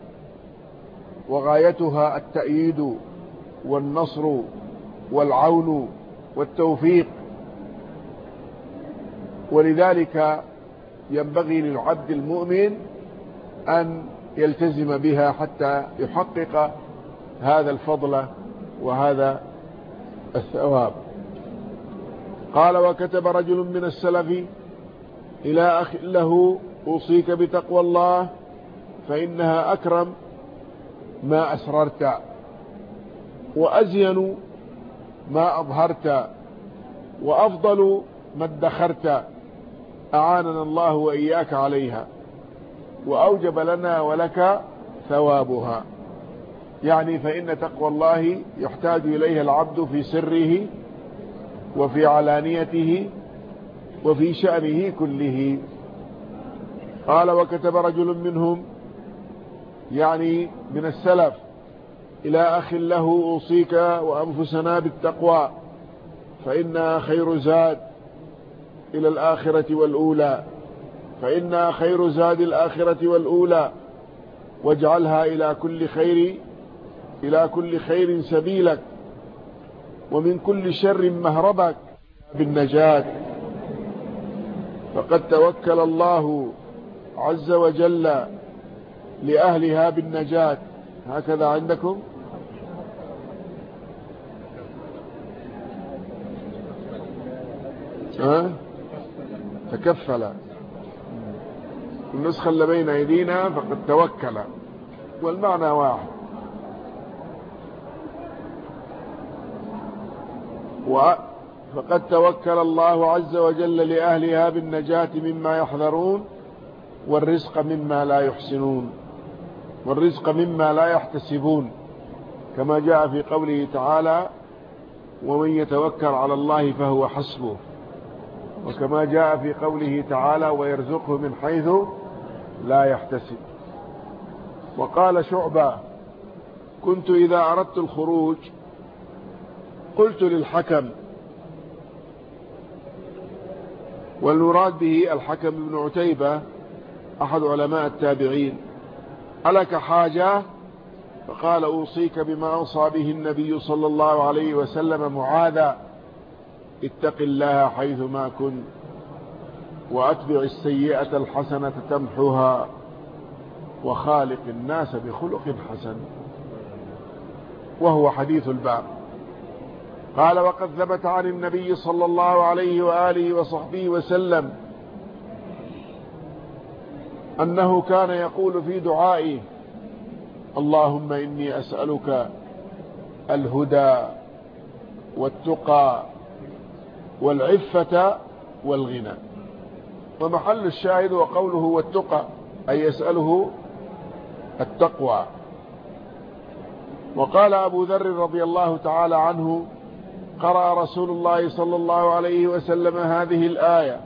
وغايتها التأييد والنصر والعون والتوفيق. ولذلك ينبغي للعبد المؤمن أن يلتزم بها حتى يحقق هذا الفضل وهذا الثواب. قال وكتب رجل من السلف إلى أخ له أوصيك بتقوى الله فإنها أكرم ما أسررت وأزين ما أظهرت وأفضل ما ادخرت أعاننا الله وإياك عليها. وأوجب لنا ولك ثوابها. يعني فإن تقوى الله يحتاج إليها العبد في سره وفي علانيته وفي شأنه كله. قال وكتب رجل منهم يعني من السلف إلى أخ له أوصيك وأنفسنا بالتقوى فإنها خير زاد إلى الآخرة والأولى. فإنها خير زاد الآخرة والأولى واجعلها إلى كل خير إلى كل خير سبيلك ومن كل شر مهربك. بالنجاة. فقد توكل الله عز وجل لأهلها بالنجاة. هكذا عندكم؟ ها؟ تكفل. النسخة اللي بين أيدينا فقد توكل. والمعنى واحد. فقد توكل الله عز وجل لأهلها بالنجاة مما يحذرون والرزق مما لا يحسنون. والرزق مما لا يحتسبون. كما جاء في قوله تعالى ومن يتوكل على الله فهو حسبه. وكما جاء في قوله تعالى ويرزقه من حيث لا يحتسب. وقال شعبة كنت إذا أردت الخروج قلت للحكم والمراد به الحكم بن عتيبة أحد علماء التابعين ألك حاجة؟ فقال أوصيك بما أوصى به النبي صلى الله عليه وسلم معاذا؟ اتق الله حيث ما كنت. وأتبع السيئة الحسنة تمحها وخالق الناس بخلق حسن. وهو حديث الباب. قال وقد ثبت عن النبي صلى الله عليه وآله وصحبه وسلم أنه كان يقول في دعائه اللهم إني أسألك الهدى والتقى والعفة والغنى. ومحل الشاهد وقوله والتقى أي يسأله التقوى. وقال أبو ذر رضي الله تعالى عنه قرأ رسول الله صلى الله عليه وسلم هذه الآية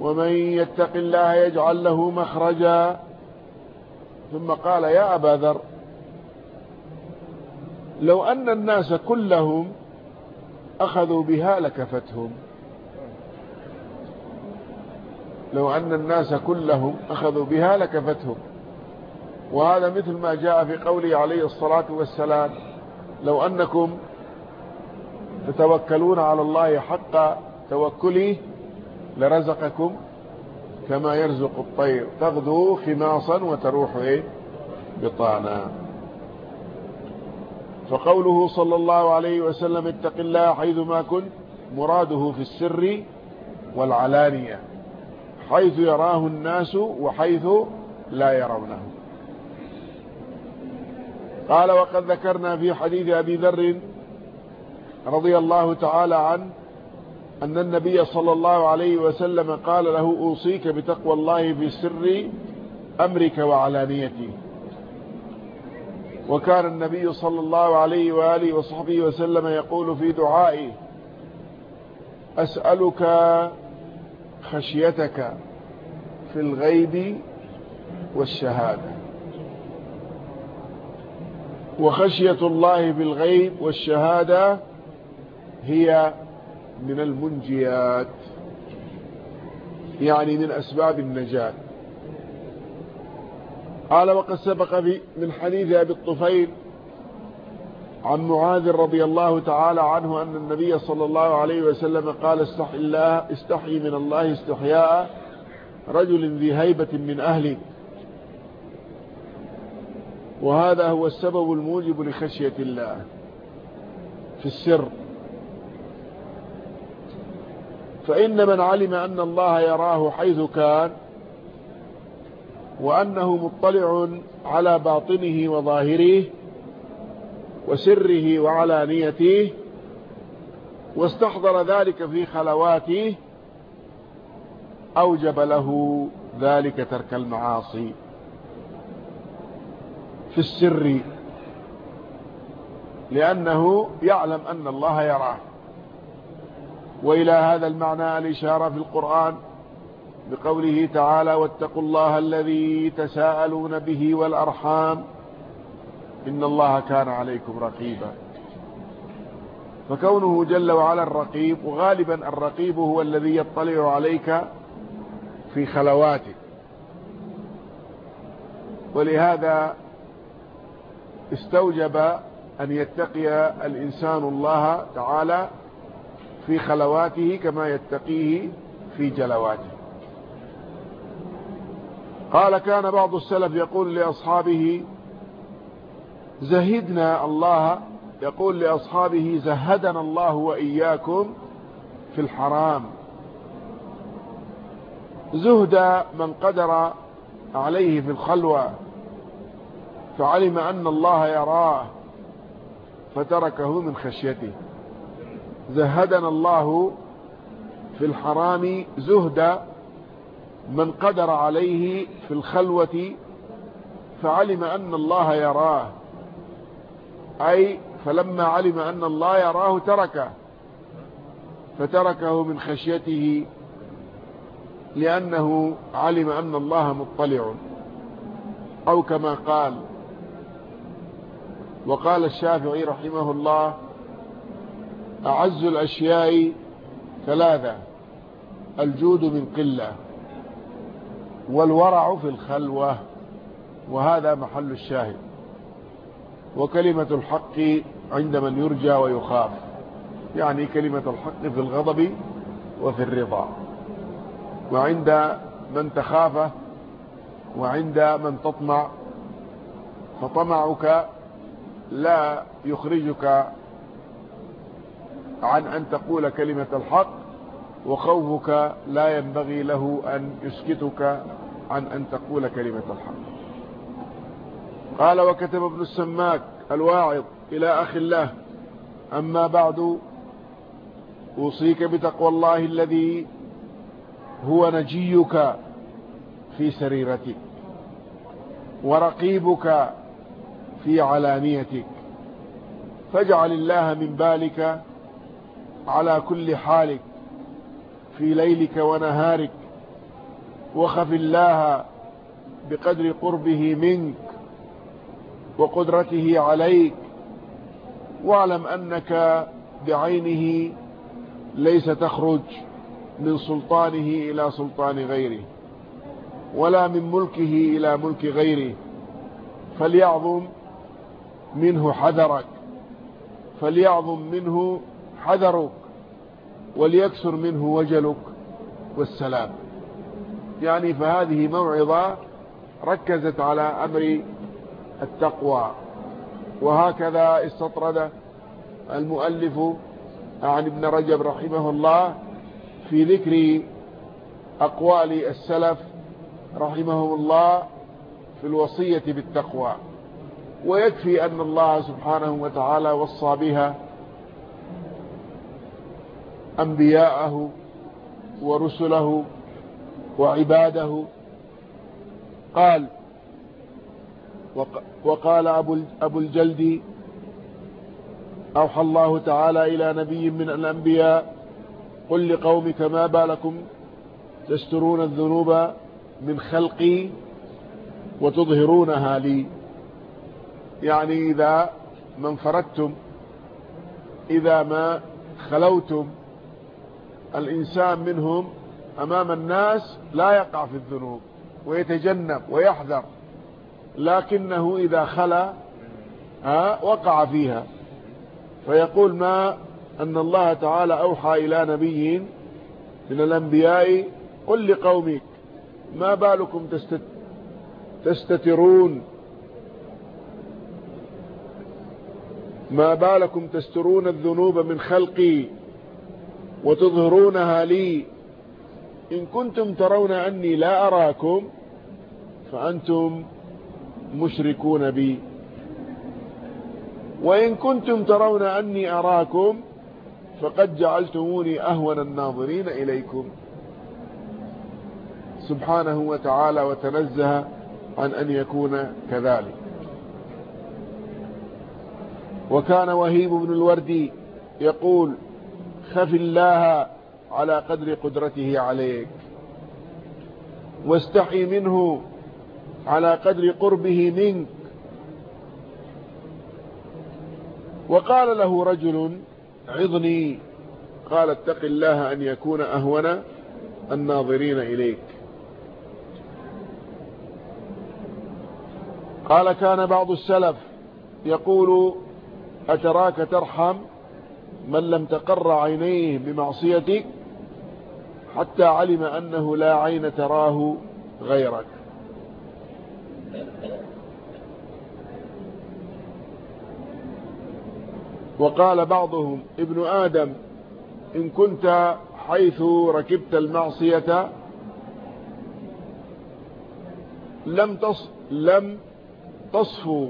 ومن يتق الله يجعل له مخرجا ثم قال يا أبا ذر لو أن الناس كلهم أخذوا بها لكفتهم لو أن الناس كلهم أخذوا بها لكفتهم. وهذا مثل ما جاء في قوله عليه الصلاة والسلام لو أنكم تتوكلون على الله حق توكله لرزقكم كما يرزق الطير. تغدو خماصا وتروح إيه؟ بطانا. فقوله صلى الله عليه وسلم اتق الله حيثما كنت مراده في السر والعلانية. حيث يراه الناس وحيث لا يرونه. قال وقد ذكرنا في حديث أبي ذر رضي الله تعالى عنه أن النبي صلى الله عليه وسلم قال له أوصيك بتقوى الله في سر أمرك وعلانيته وكان النبي صلى الله عليه وآله وصحبه وسلم يقول في دعائه أسألك خشيتك في الغيب والشهادة. وخشية الله بالغيب والشهادة هي من المنجيات يعني من أسباب النجاة. قال وقد سبق من حديث أبي الطفيل عن معاذ رضي الله تعالى عنه أن النبي صلى الله عليه وسلم قال استحي, الله استحي من الله استحياء رجل ذي هيبة من أهله وهذا هو السبب الموجب لخشية الله في السر. فإن من علم أن الله يراه حيث كان وأنه مطلع على باطنه وظاهره وسره وعلانيته واستحضر ذلك في خلواته أوجب له ذلك ترك المعاصي. في السر لأنه يعلم أن الله يراه. وإلى هذا المعنى الإشارة في القرآن بقوله تعالى واتقوا الله الذي تساءلون به والأرحام إن الله كان عليكم رقيبا. فكونه جل وعلا الرقيب وغالبا الرقيب هو الذي يطلع عليك في خلواتك ولهذا استوجب أن يتقي الإنسان الله تعالى في خلواته كما يتقيه في جلواته. قال كان بعض السلف يقول لأصحابه زهدنا الله يقول لأصحابه زهدنا الله وإياكم في الحرام. زهد من قدر عليه في الخلوة فعلم أن الله يراه فتركه من خشيته. زهدنا الله في الحرام زهد من قدر عليه في الخلوة فعلم أن الله يراه. أي فلما علم أن الله يراه تركه فتركه من خشيته لأنه علم أن الله مطلع. أو كما قال وقال الشافعي رحمه الله أعز الأشياء ثلاثة الجود من قلة والورع في الخلوة وهذا محل الشاهد. وكلمة الحق عند من يرجى ويخاف. يعني كلمة الحق في الغضب وفي الرضا. وعند من تخافه وعند من تطمع فطمعك لا يخرجك عن أن تقول كلمة الحق وخوفك لا ينبغي له أن يسكتك عن أن تقول كلمة الحق. قال وكتب ابن السماك الواعظ إلى أخ الله. أما بعد أوصيك بتقوى الله الذي هو نجيك في سريرتك ورقيبك في علانيتك. فاجعل الله من بالك على كل حالك في ليلك ونهارك وخف الله بقدر قربه منك. وقدرته عليك. واعلم أنك بعينه ليس تخرج من سلطانه إلى سلطان غيره ولا من ملكه إلى ملك غيره. فليعظم منه حذرك فليعظم منه حذرك وليكثر منه وجلك. والسلام. يعني فهذه موعظة ركزت على أمر التقوى. وهكذا استطرد المؤلف عن ابن رجب رحمه الله في ذكر أقوال السلف رحمهم الله في الوصية بالتقوى. ويكفي أن الله سبحانه وتعالى وصى بها أنبياءه ورسله وعباده. قال وقال أبو الجلد أوحى الله تعالى إلى نبي من الأنبياء قل لقومك ما بالكم تسترون الذنوب من خلقي وتظهرونها لي. يعني إذا ما انفردتم إذا ما خلوتم الإنسان منهم أمام الناس لا يقع في الذنوب ويتجنب ويحذر. لكنه إذا خلا وقع فيها. فيقول ما أن الله تعالى أوحى إلى نبي من الأنبياء قل لقومك ما بالكم تستترون؟ ما بالكم تسترون الذنوب من خلقي وتظهرونها لي؟ إن كنتم ترون أني لا أراكم فأنتم مشركون بي. وإن كنتم ترون أني أراكم فقد جعلتموني أهون الناظرين إليكم. سبحانه وتعالى وتنزه عن أن يكون كذلك. وكان وهيب بن الوردي يقول خف الله على قدر قدرته عليك واستحي منه على قدر قربه منك. وقال له رجل عظني قال اتق الله أن يكون أهون الناظرين إليك. قال كان بعض السلف يقول أتراك ترحم من لم تقر عينيه بمعصيتك حتى علم أنه لا عين تراه غيرك. وقال بعضهم ابن آدم إن كنت حيث ركبت المعصية لم تص لم تصفو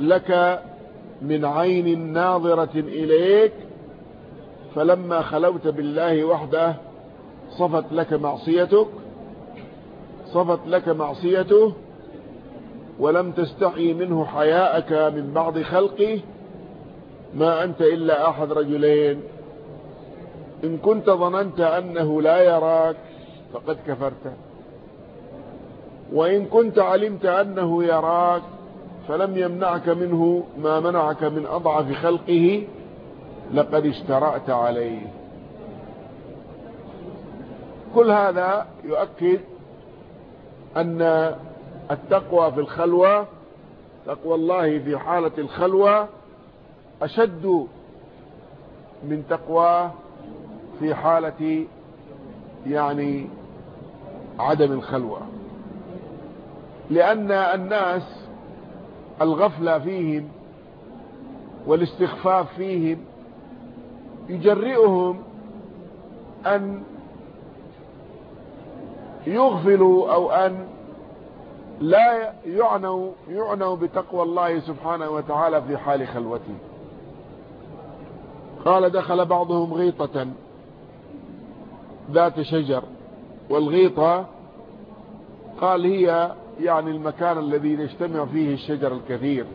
لك من عين ناظرة إليك فلما خلوت بالله وحده صفت لك معصيتك صفت لك معصيته ولم تستحي منه حياءك من بعض خلقه ما أنت إلا أحد رجلين. إن كنت ظننت أنه لا يراك فقد كفرت. وإن كنت علمت أنه يراك فلم يمنعك منه ما منعك من أضعف خلقه لقد اشترأت عليه. كل هذا يؤكد أن التقوى في الخلوة تقوى الله في حالة الخلوة أشد من تقوى في حالة يعني عدم الخلوة. لأن الناس الغفلة فيهم والاستخفاف فيهم يجرئهم أن يغفلوا أو أن لا يعنوا, يعنوا بتقوى الله سبحانه وتعالى في حال خلوته. قال دخل بعضهم غيطة ذات شجر والغيطة قال هي يعني المكان الذي يجتمع فيه الشجر الكثير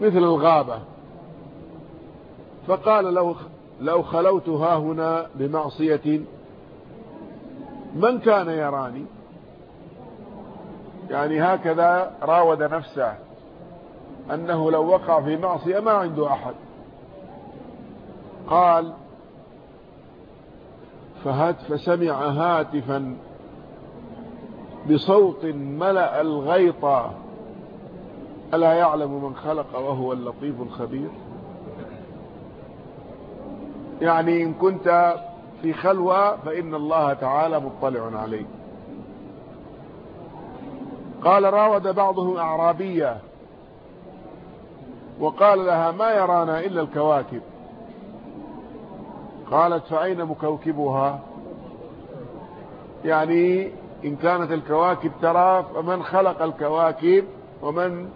مثل الغابة. فقال لو لو خلوت ها هنا بمعصية من كان يراني؟ يعني هكذا راود نفسه أنه لو وقع في معصية ما عنده أحد. قال فهات فسمع هاتفا بصوت ملأ الغيط ألا يعلم من خلق وهو اللطيف الخبير؟ يعني إن كنت في خلوة فإن الله تعالى مطلع عليك. قال راود بعضهم أعرابية. وقال لها ما يرانا إلا الكواكب. قالت فأين مكوكبها؟ يعني إن كانت الكواكب ترى فمن خلق الكواكب ومن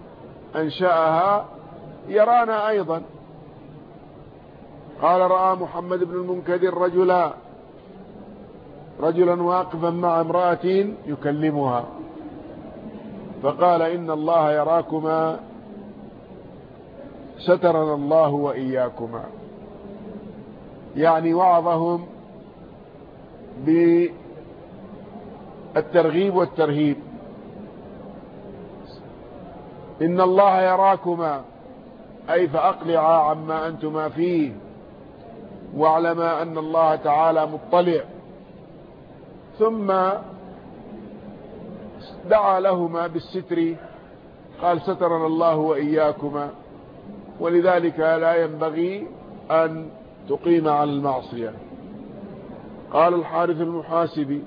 أنشأها يرانا أيضا. قال رأى محمد بن المنكدر رجلا رجلا واقفا مع امرأة يكلمها. فقال إن الله يراكما سترنا الله وإياكما. يعني وعظهم بالترغيب والترهيب. إن الله يراكما أي فأقلعا عما أنتما فيه واعلما أن الله تعالى مطلع. ثم دعا لهما بالستر. قال سترنا الله وإياكما ولذلك لا ينبغي أن تقيم على المعصية. قال الحارث المحاسبي